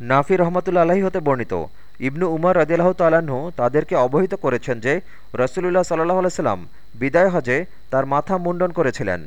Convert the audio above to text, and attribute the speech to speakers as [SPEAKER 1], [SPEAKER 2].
[SPEAKER 1] নাফি রহমতুল্লা আলাহি হতে বর্ণিত। ইবনু উমর রদিল্লাহ তালাহু তাদেরকে অবহিত করেছেন যে, রসুলুল্লাহ সাল্লাহ আলাইসাল্লাম বিদায় হজে তার মাথা মুন্ডন করেছিলেন।